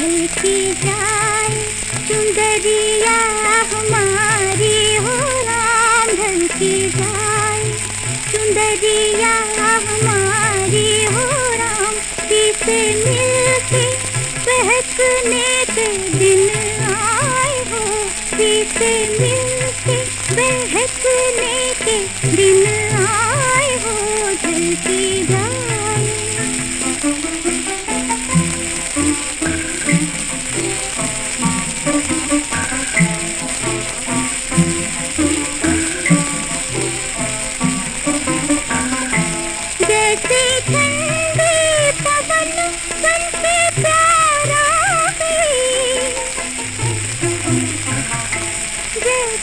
ढलती जाए सुंदरिया हमारी हो राम ढलती जाए। सुंदरिया हमारी हो राम से मिलके बहकने के दिन आए हो। से मिलके बहकने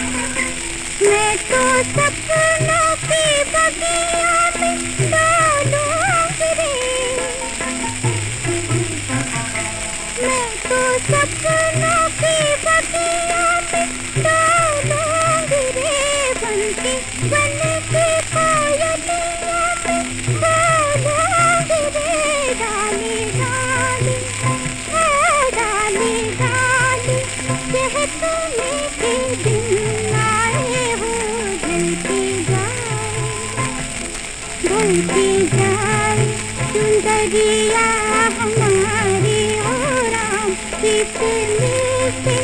मैं तो सपनों की बगिया में डालूँगी मैं तो सपनों की बगिया में डालूँगी रे बनके बनके पायलिया में डालूँगी रे डाली डाली। ढलती जाए सुंदरिया हमारी हो। कितने से